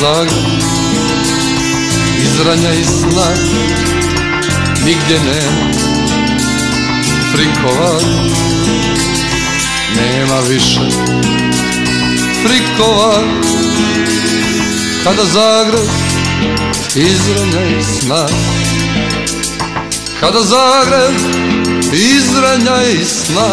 Zagreb. Iz ranja i sna Nigdje nema Frikova Nema više Frikova Kada Zagreb Iz ranja i sna Kada Zagreb Iz ranja i sna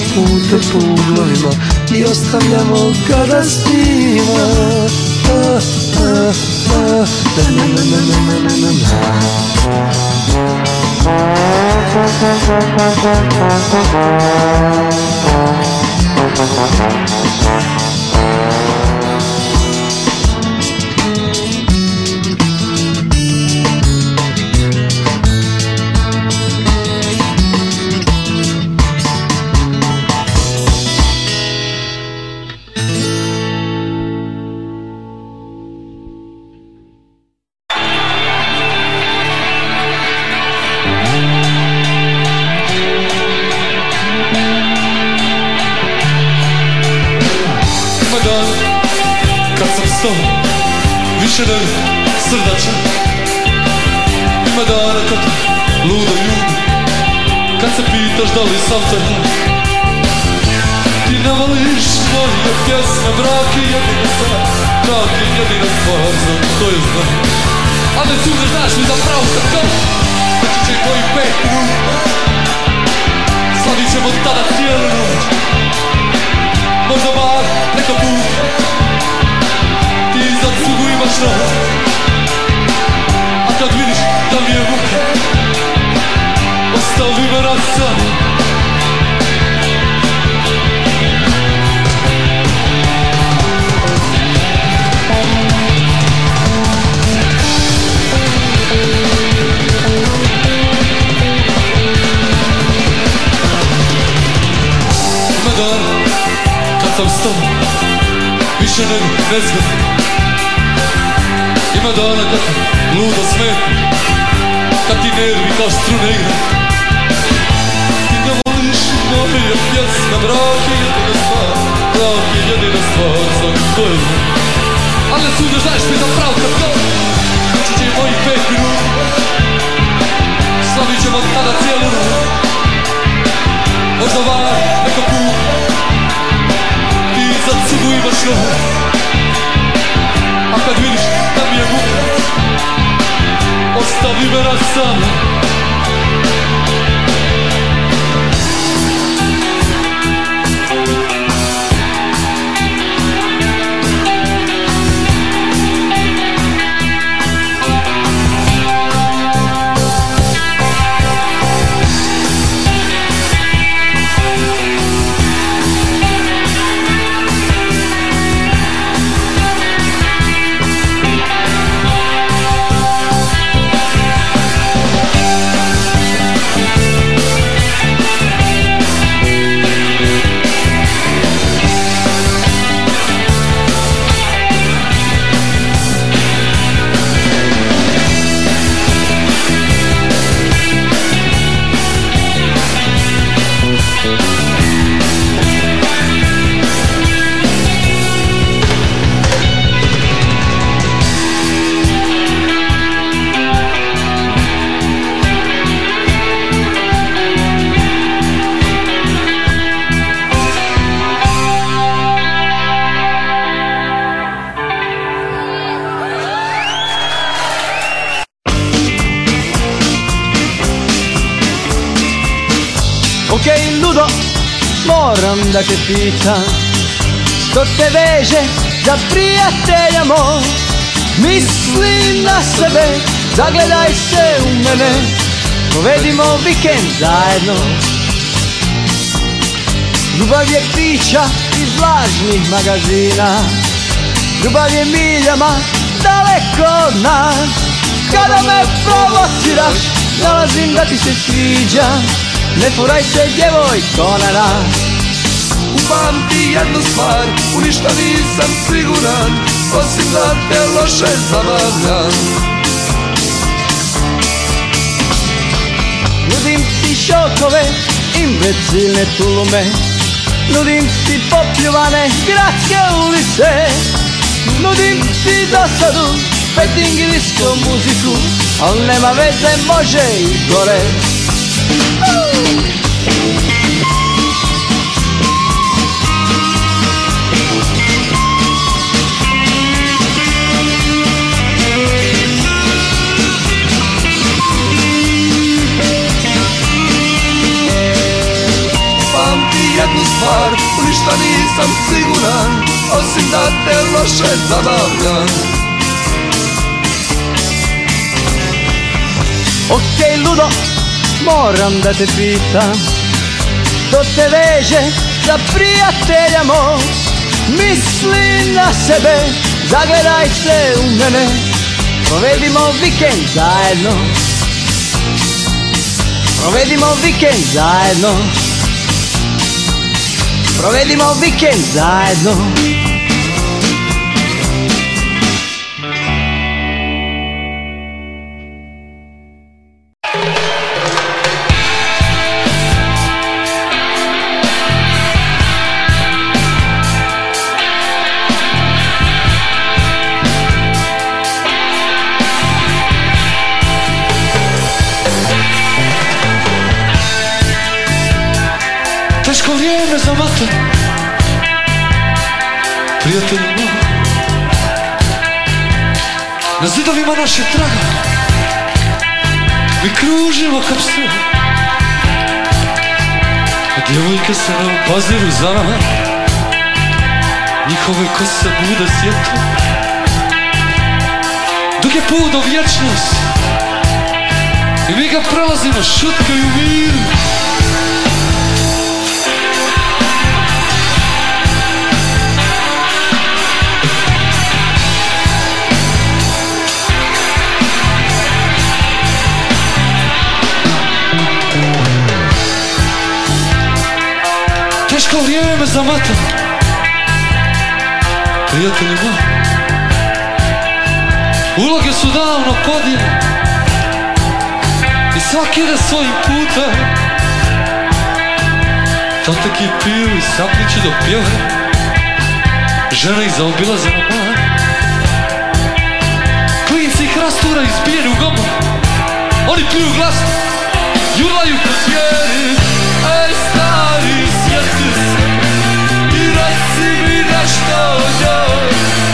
puta po uglovima I ostavljamo ga da ah, ah, ah. Te pitam Što te veže za prijatelja moj. Misli na sebe, zagledaj se u mene Povedimo vikend zajedno. Ljubav je pića iz lažnih magazina Ljubav je miljama daleko od nas Kada me provociraš, nalazim da ti se sviđam Ne furaj se djevojko na nas Upamti jednu stvar, u ništa nisam siguran Osim da te loše zabavljam. Nudim ti šokove, imbecilne tulume. Nudim ti popljuvane gradske ulice. Nudim ti dosadu, petting i muziku Al nema veze, može i gore ništa nisam siguran Osim da te loše zabavljam. Okej ludo, moram da te pitam Što te veže za prijatelja moj Misli na sebe, zagledaj se u mene Provedimo vikend zajedno. Provedimo vikend zajedno Provedimo vikend zajedno A djevojke se nam paziru za Njihove kose bude svjetlo. Dok je put do vječnosti. I mi ga prelazimo šutkaju miru zamata Prijatelji moji Uloge su davno podijeljene I svaki ide svojim putem. Tateki piju i saplići do pjeve. Žene ih zaobilaze na bar. Klinci ih rastura i zbijeni u gomu Oni pljuju glasno. Jurlaju kroz zvijeri mi nešto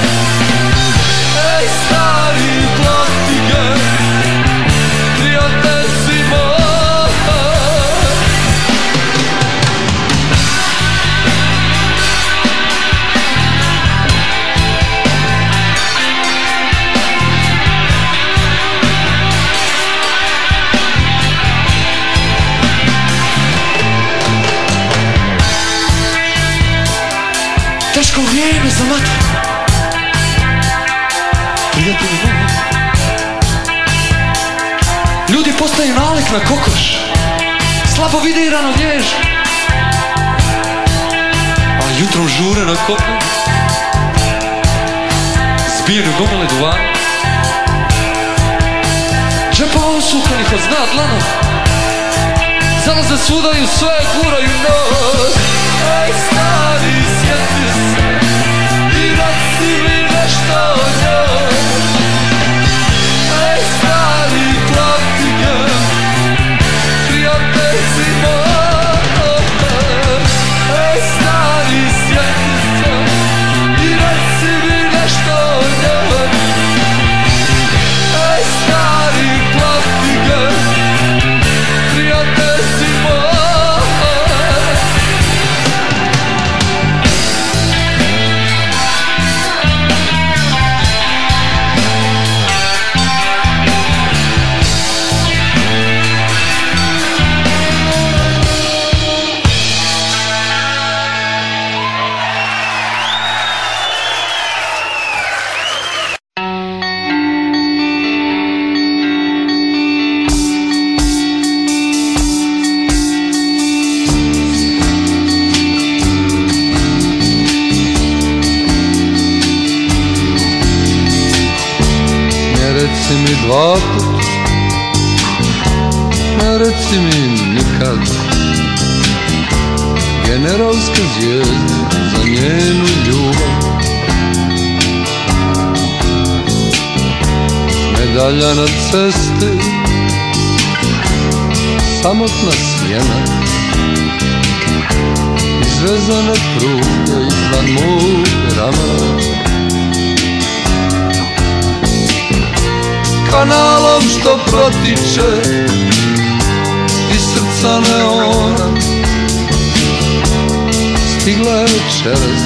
Teško vrijeme za moji. Ljudi postaju nalik na kokoš. Slabo vide i rano njež A jutrom žure na kopnu Zbijeni gomile duvana. Džepova usukanih od zna dlana Zalaze svuda i u sve guraju nos Ej stari sjeti se I reci mi nešto reci mi dva put Ne reci mi nikad Generalska zvijezda za njenu ljubav. Medalja na cesti Samotna sjena Izvezane pruge iznad mog rama kanalom što protiče iz srca neona stigla je večeras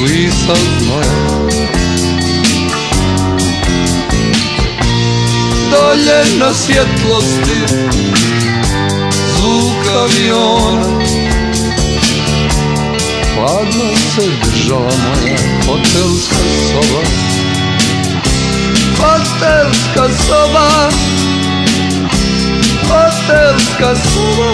u lisa znoja. Dolje na svjetlosti zvuk aviona. Hladno se držala moja hotelska soba hotelska soba hotelska soba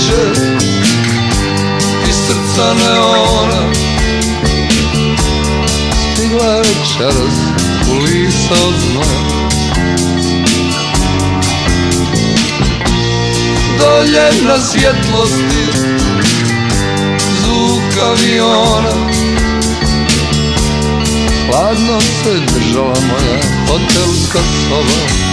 protiče iz srca neona stigla je večeras u lisa od znoja dolje na svjetlosti zvuk aviona. Hladno se držala moja hotelska soba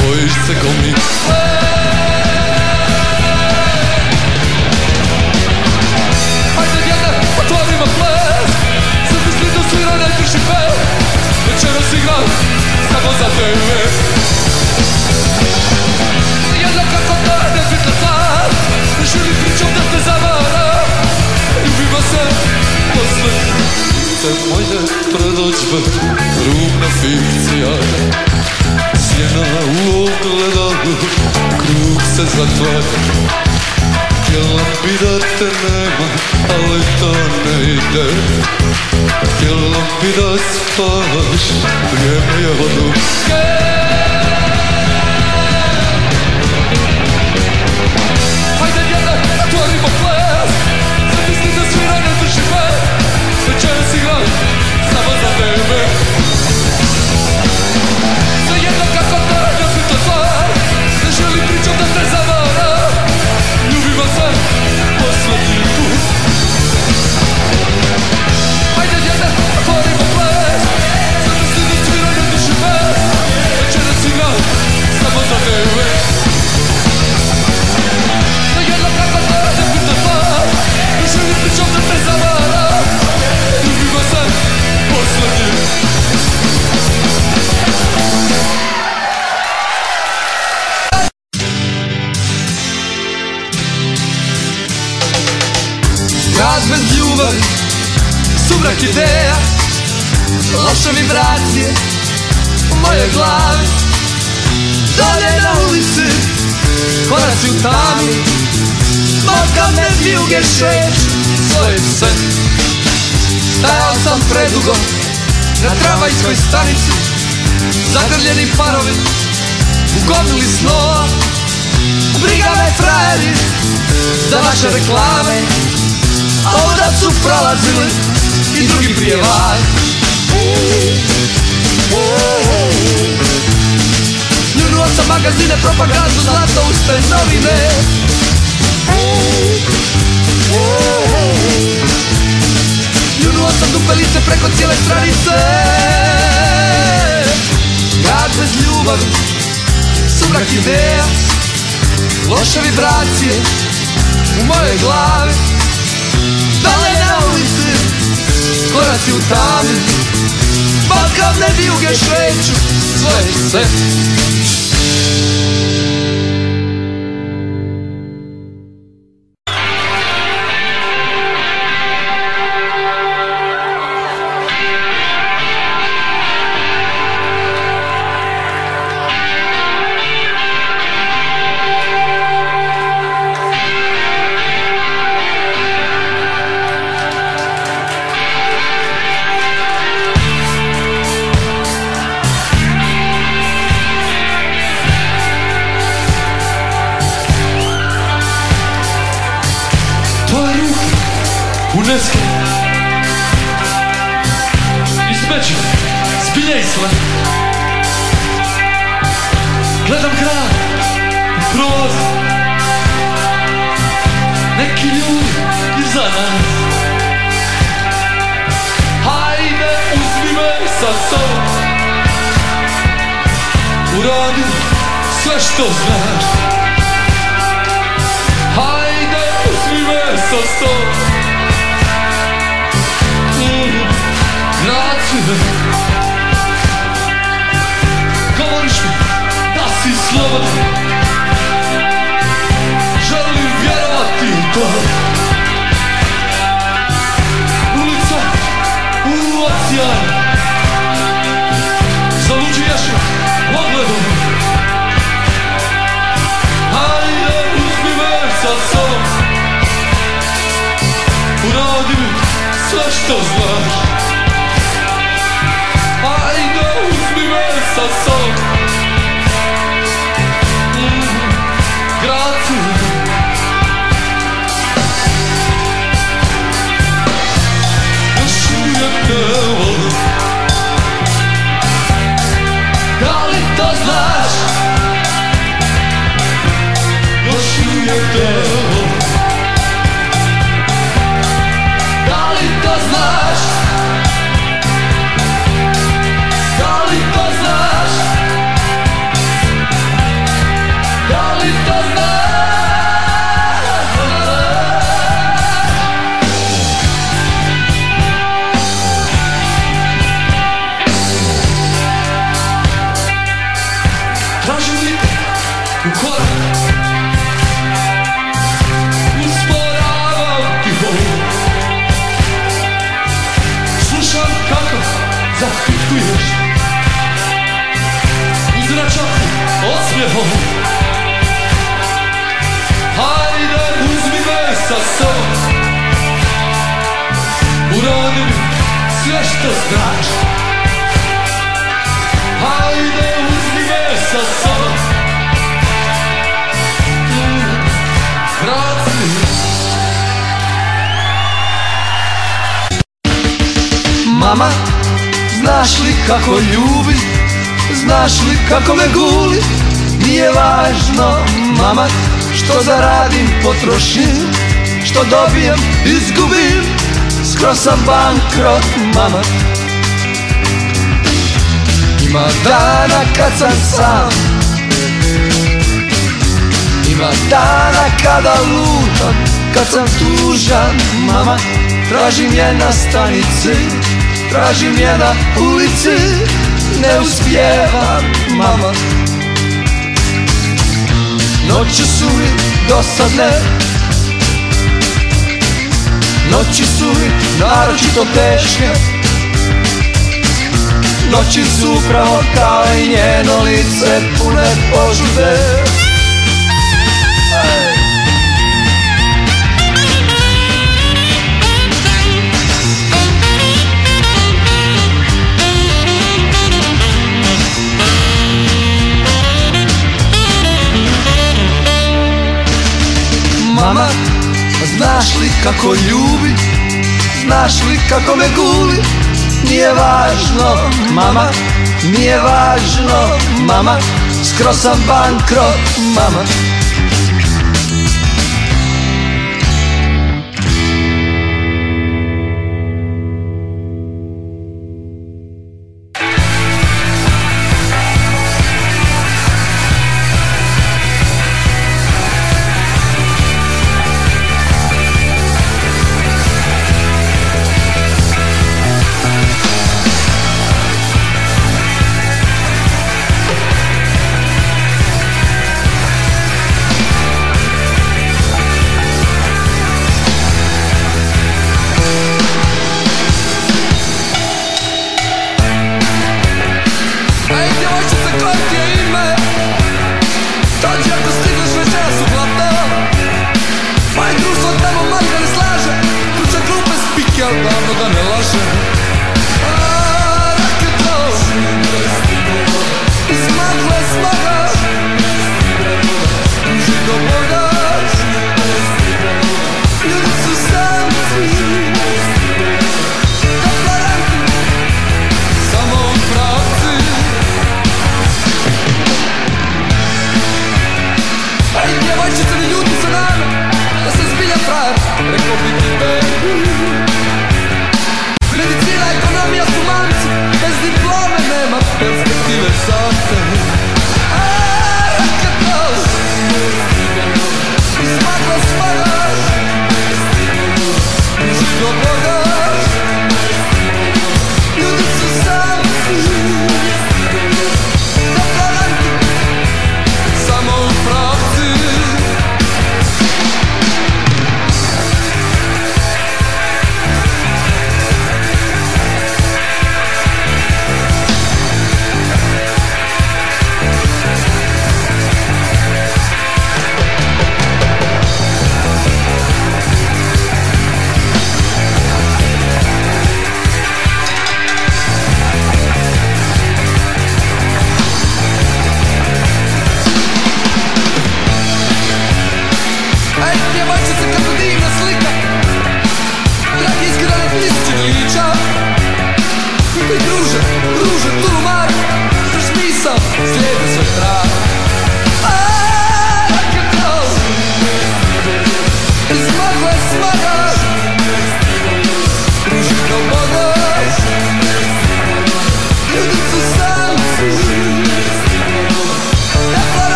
pois se comi. Krug se zatvara Htjela bi da te nema, ali to ne ide Htjela bi da spavaš, vrijeme je odluke Hajde u mojoj glavi. Dolje na ulici, koraci u tami. Lokalne vijuge šeću svoje pse Stajao sam predugo na tramvajskoj stanici Zagrljeni parovi u gomili snova. Briga me frajeri za vaše reklame A onda su prolazili i drugi pjevači Ljunuo sam magazine, propagandu, zlato uste novine. Ljunuo sam dupelice preko cijele stranice. Grad bez ljubavi, sumrak ideja Loše vibracije u mojoj glavi. Dole na ulici, koraci u tami? Bankovne vijuge šveću svoje pse sobom Uradi mi sve što znaš. Hajde uzmi me sa sobom Mama, znaš li kako ljubi, znaš li kako me guli? Nije važno, mama, što zaradim, potrošim Što dobijem, izgubim, skroz sam bankrot, mama. Ima dana kad sam sam. Ima dana kada lutam, kad sam tužan, mama. Tražim je na stanici, tražim je na ulici. Ne uspijevam, mama. Noći su mi dosadne Noći su mi naročito teške. Noći su upravo kao i njeno lice pune požude znaš li kako ljubi, znaš li kako me guli? Nije važno, mama, nije važno, mama. Skroz sam bankrot, mama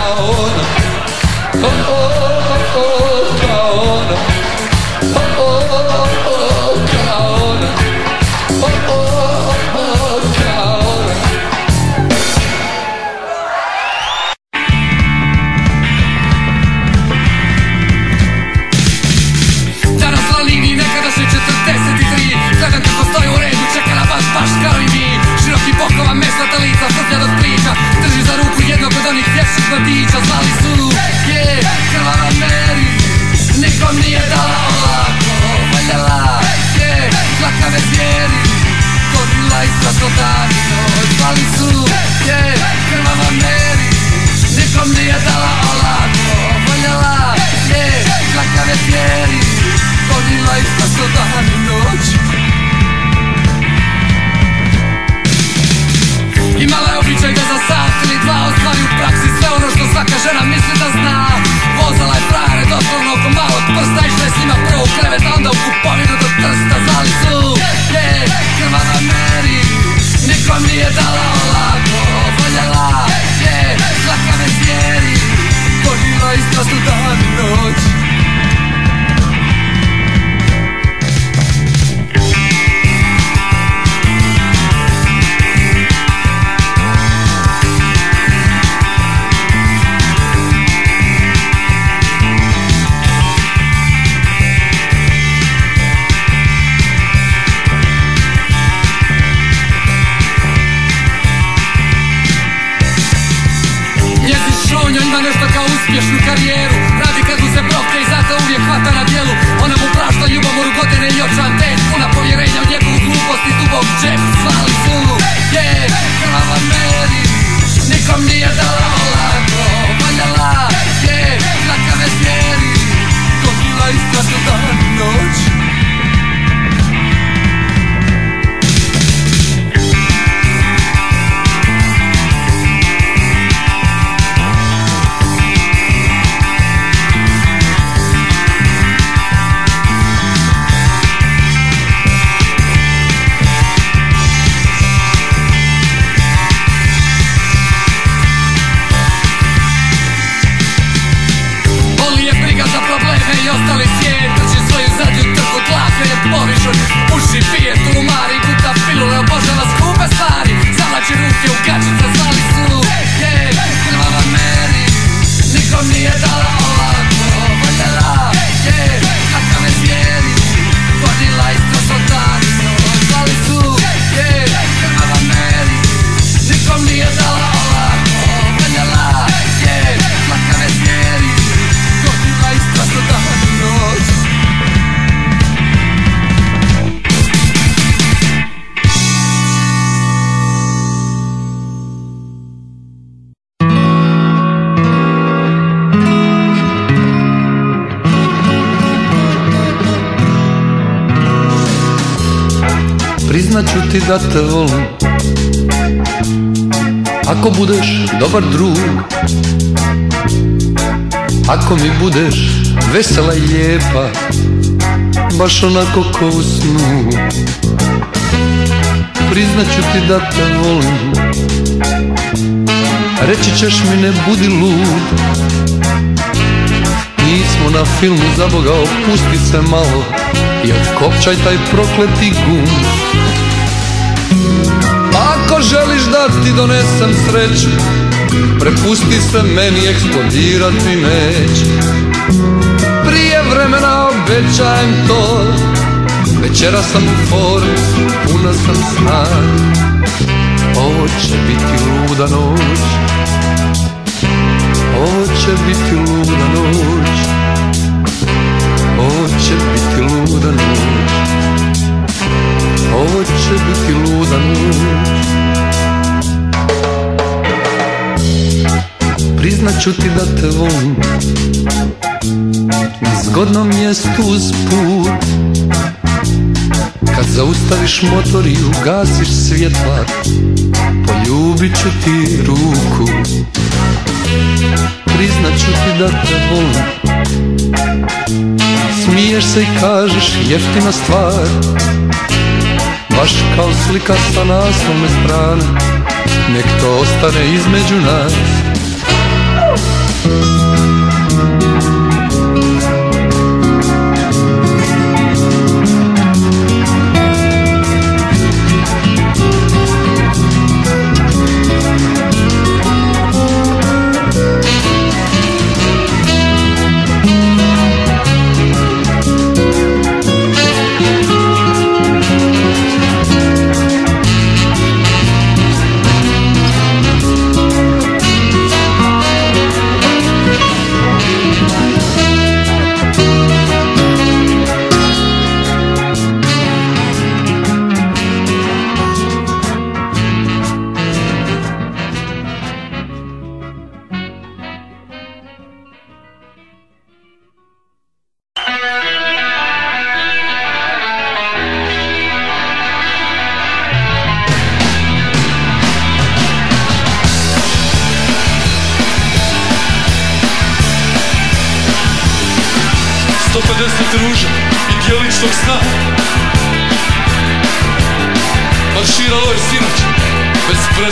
kao ona Oh, oh, oh, oh, the the ti da te volim. Ako budeš dobar drug Ako mi budeš vesela i lijepa Baš onako ko u snu Priznaću ti da te volim. Reći ćeš mi ne budi lud. Nismo na filmu za Boga opusti se malo I otkopčaj taj prokleti gum želiš da ti donesem sreću Prepusti se meni, eksplodirati neće. Prije vremena obećajem to Večera sam u formu, puna sam snag Ovo će biti luda noć Ovo će biti luda noć Ovo će biti luda noć Ovo će biti luda noć Priznat ću ti da te volim. Na zgodnom mjestu uz put. Kad zaustaviš motor i ugasiš svjetla Poljubit ću ti ruku. Priznat ću ti da te volim. Smiješ se i kažeš jeftina stvar. Baš kao slika sa naslovne strane. Nek to ostane između nas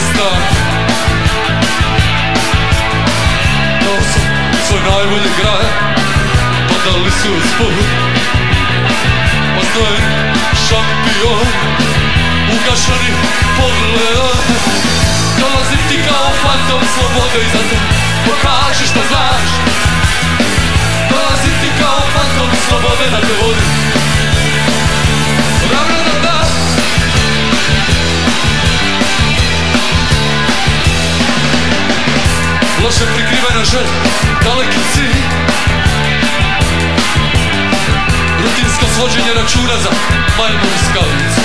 prestanka Dao sam svoj najbolji graj Padali su u spod Pa znam šampion. Ugašani pogled. Dolazim ti kao fantom slobode i zato pokaži šta znaš. Dolazim ti kao fantom slobode da te vodim Loše prikrivena želja, daleki cilj. Rutinsko svođenje računa za majmunska lica.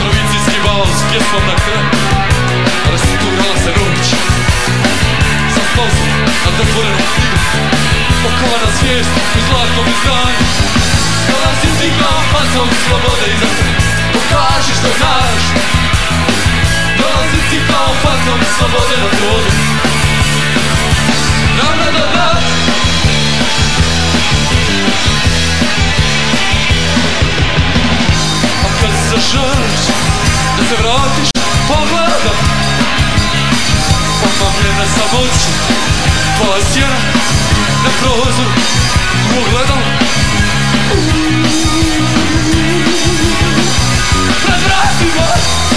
Provincijski bal s pjesmom na kraju. Rasturala se noć Zaspao sam na zatvorenom knjigu Okovana svijest u zlatom izdanju. Dolazim ti kao fantom slobode i zato Pokaži što znaš Dolazim ti kao fantom slobode na te vodim Da, da, da, A kad zaželiš da se vratiš pogledam Pomamljena samoću Tvoja sjena na prozoru U ogledalu Pred vratima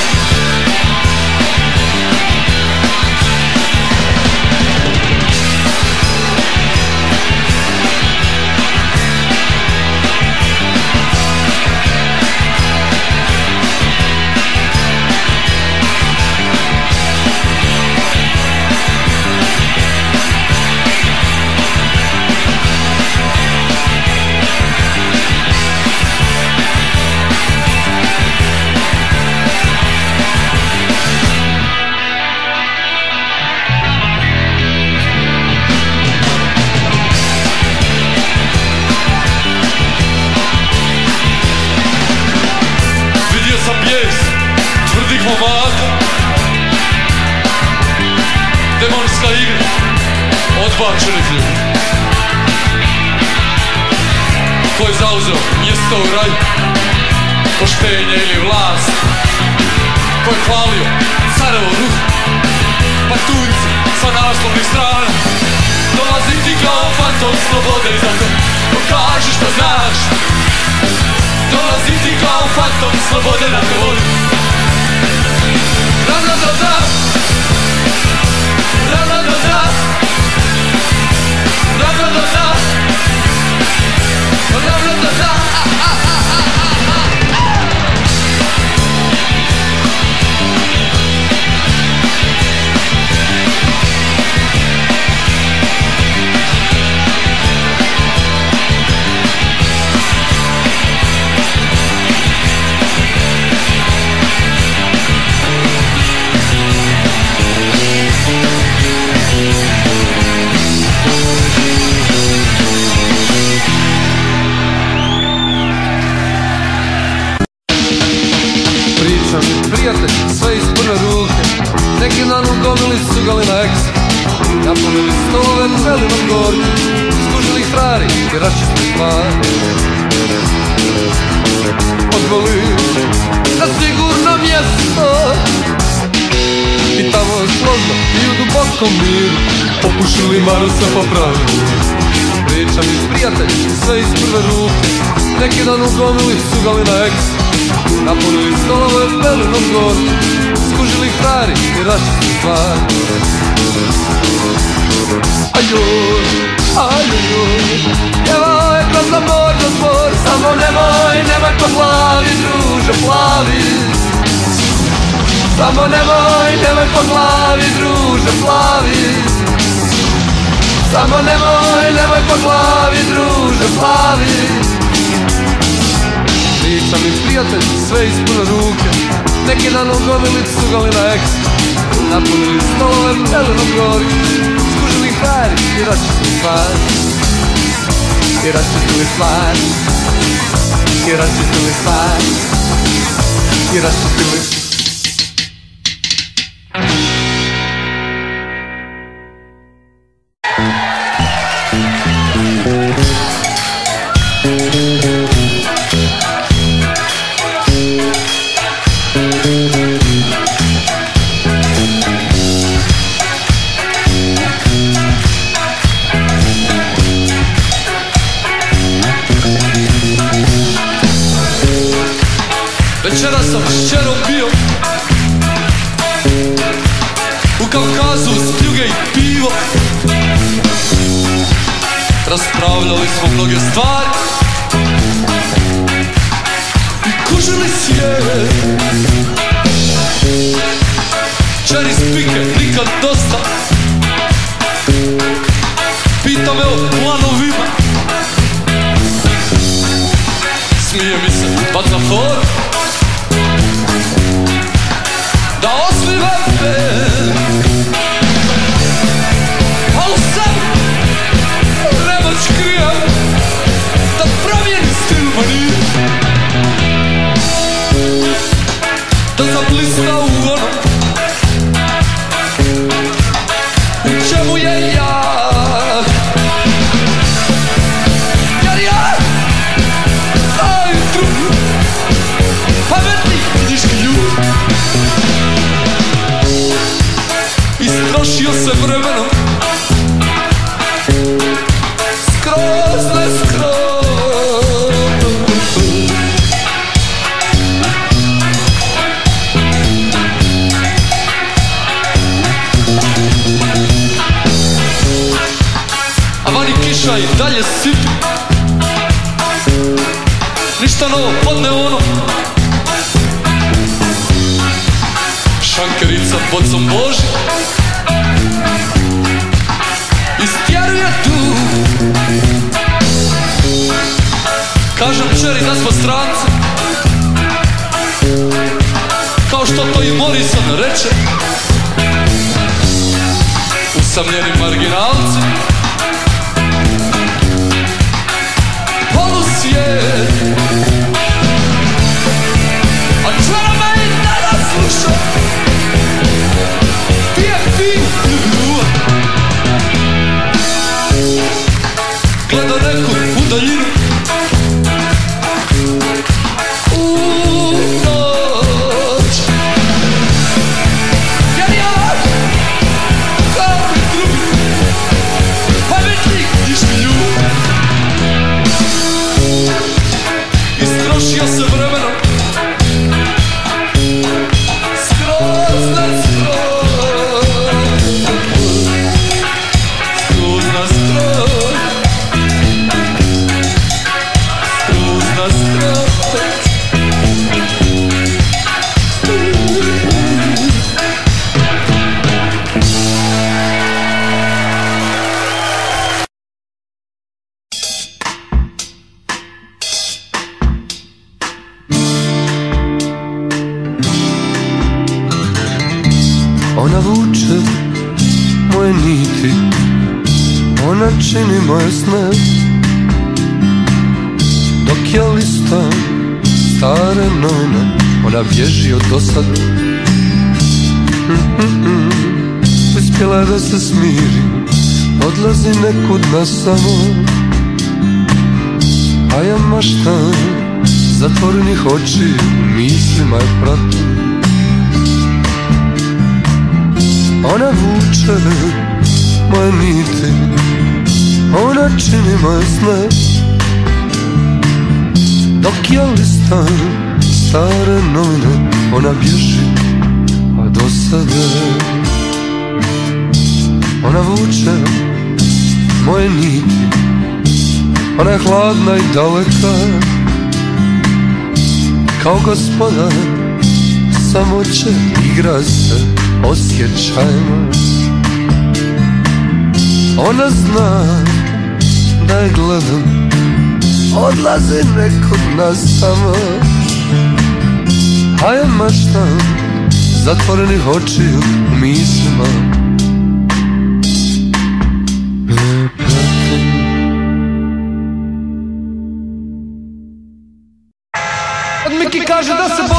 odbačenih ljudi Ko je zauzeo mjesto u raju? Poštenje ili vlast? Ko je hvalio carevo ruh? Patunci sa naslovnih strana. Dolazim ti kao fantom slobode zato Pokaži što znaš. Dolazim ti kao fantom slobode na te volim da, da Da, Da, da, da, da Samo nemoj, nemoj po glavi druže plavi. Samo nemoj, nemoj po glavi druže plavi. Priča mi prijatelj, sve ispune ruke. Neki dan u gomili cugali na eks Napunili stolove velinom gorku Skužili frajeri i raščistili stvari I raščistili stvari I raščistili stvari I raščistili svaku Sam njenim marginal. oči mislima je prati Ona vuče moje niti Ona čini moje sne. Dok ja listam stare novine Ona bježi, a do sada Ona vuče moje niti Ona je hladna i daleka. Ona kao gospoda samo će igra se osjećajno. Ona zna da je gladan Odlazi nekog nas samo. A ja maštam zatvorenih očiju u mislima. neki kaže da se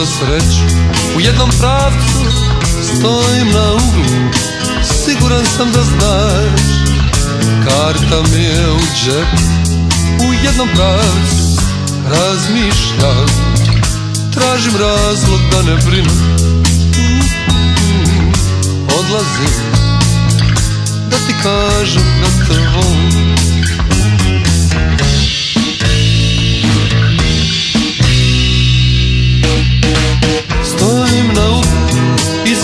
za sreću. U jednom pravcu stojim na uglu Siguran sam da znaš Karta mi je u džep U jednom pravcu razmišljam Tražim razlog da ne brinem. Mm-hmm. Odlazim Da ti kažem da te volim.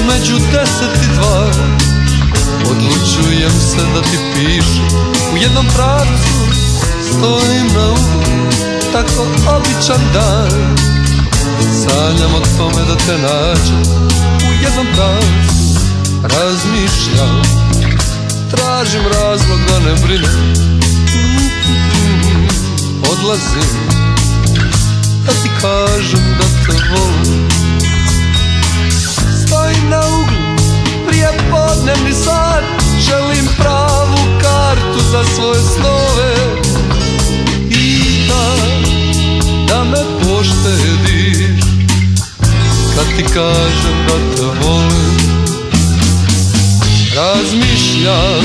Među deset i dva. Odlučujem se da ti pišem. U jednom pravcu stojim na uglu Tako običan dan. Sanjam o tome da te nađem. U jednom pravcu razmišljam. Tražim razlog da ne brinem. Odlazim Da ti kažem da te volim. Stojim na uglu, prije podnevni sad Želim pravu kartu za svoje snove. Pita da me poštediš. Kad ti kažem da te volim Razmišljam,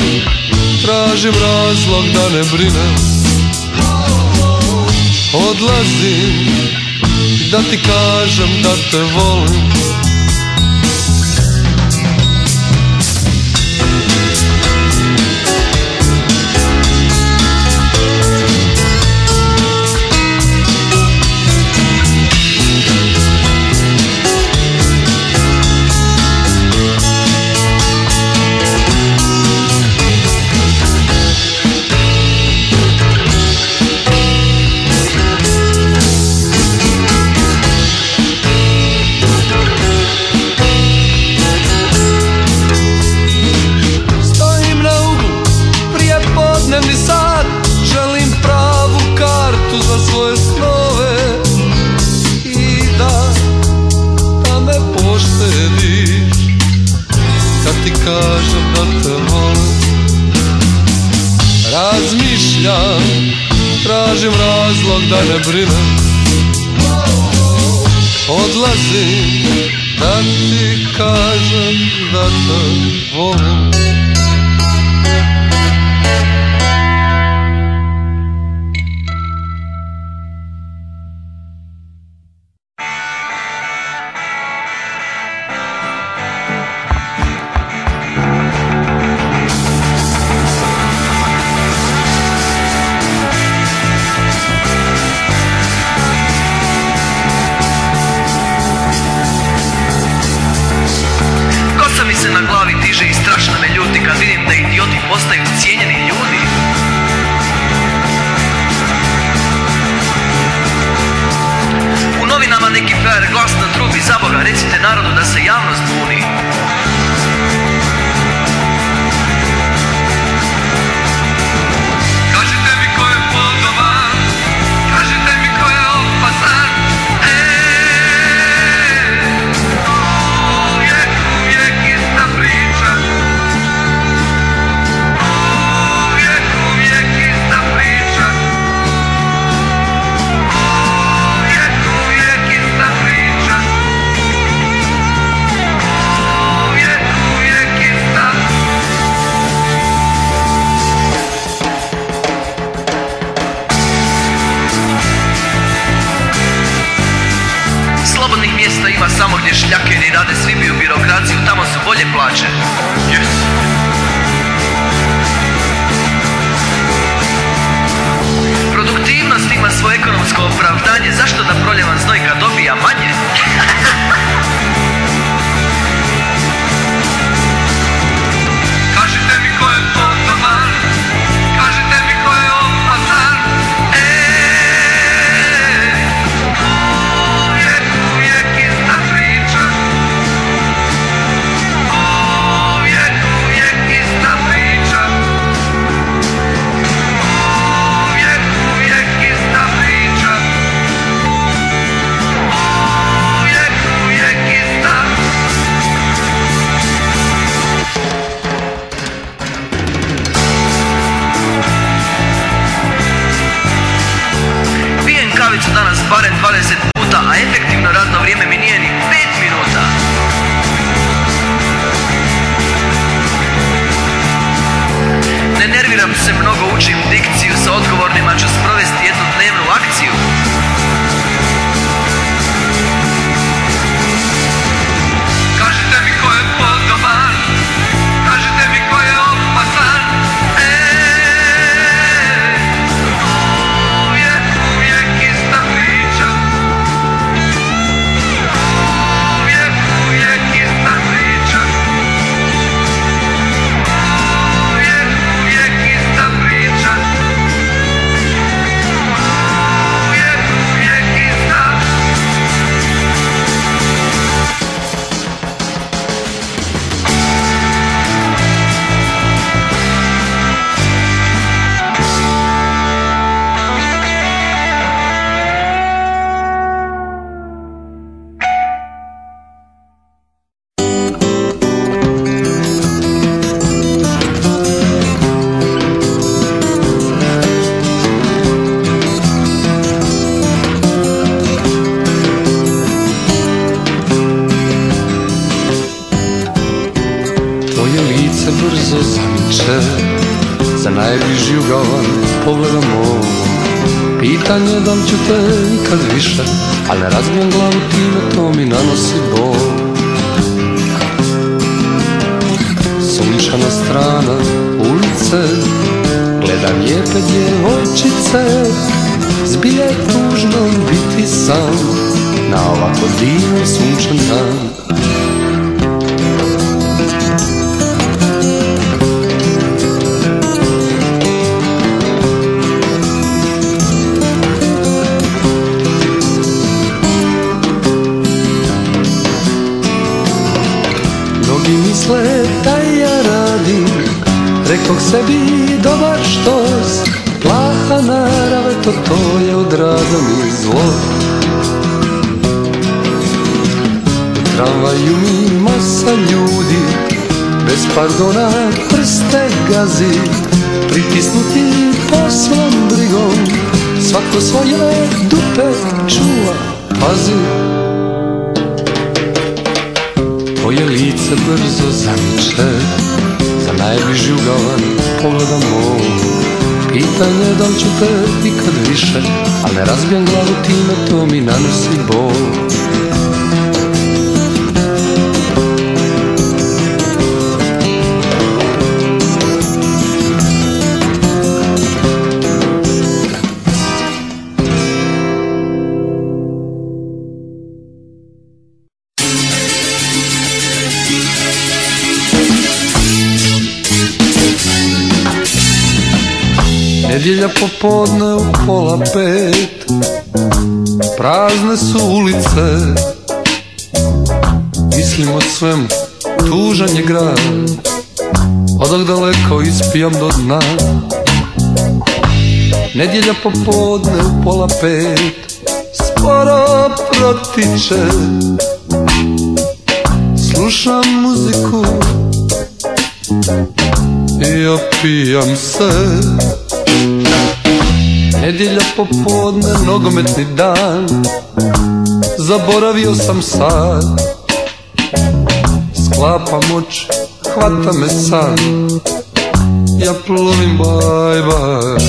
tražim razlog da ne brinem. Odlazim, da ti kažem da te volim. aprila Odlazim da ti kažem da te volim Nedjelja popodne, nogometni dan. Zaboravio sam sad. Sklapam oči, hvata me sad Ja plovim, bye, bye.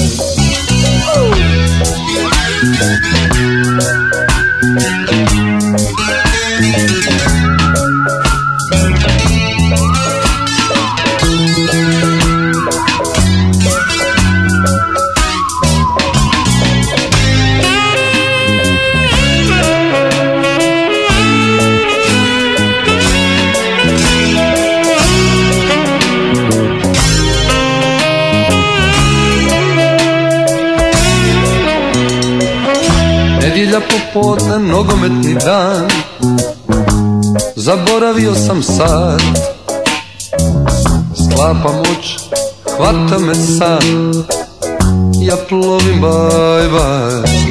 Nedjelja popodne, nogometni dan. Zaboravio sam sad. Sklapam oči, hvata me san Ja plovim, baj, baj.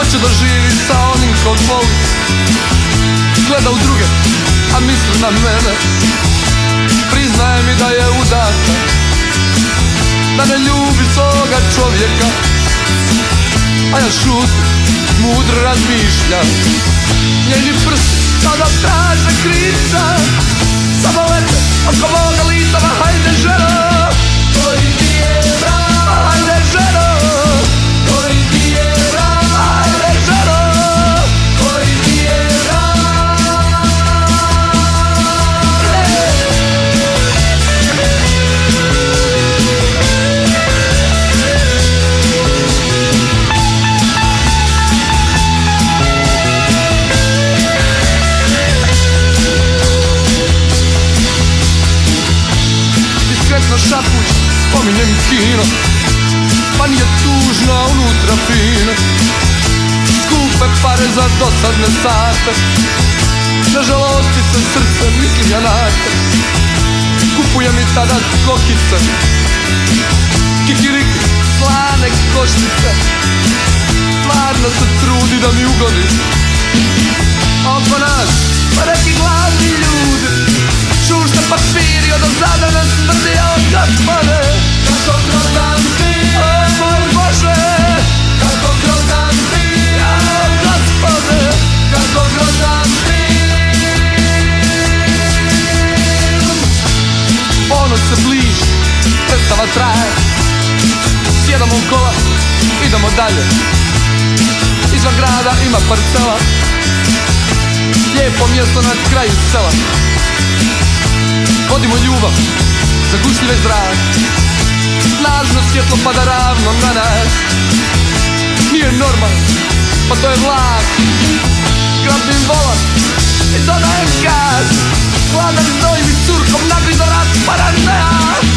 Hoće da živi sa onim kog voli Gleda u druge, a misli na mene. Priznaje mi da je udata Da ne ljubi svoga čovjeka. A ja šutim, mudro razmišljam. Njeni prsti sada traže krivca. Samo lete oko moga lica, hajde ženo Koji ti je brak Hajde ženo šapuć, spominjem kino. Pa nije tužno, a unutra fino. Skupe pare za dosadne sate. Na žalosti se srce, mislim ja na te Kupuje mi tada kokice. Kikiriki, slane koštice Stvarno se trudi da mi ugodi. Oko nas, pa neki glavni ljudi Šušte papiri od ozada nas smrdi, o gospode Kako grozan si, o moj Bože. Kako grozan si, o gospode Kako grozan si Ponoć se bliži, predstava traje. Sjedamo u kola, idemo dalje. Izvan grada ima parcela. Lijepo mjesto na kraju sela Vodimo ljubav za gušljive zrak Snažno svjetlo pada ravno na nas. Nije normalno, pa to je vlak. Grabim volan i dodajem gas Hladan znoj mi curkom nagli do raspada ne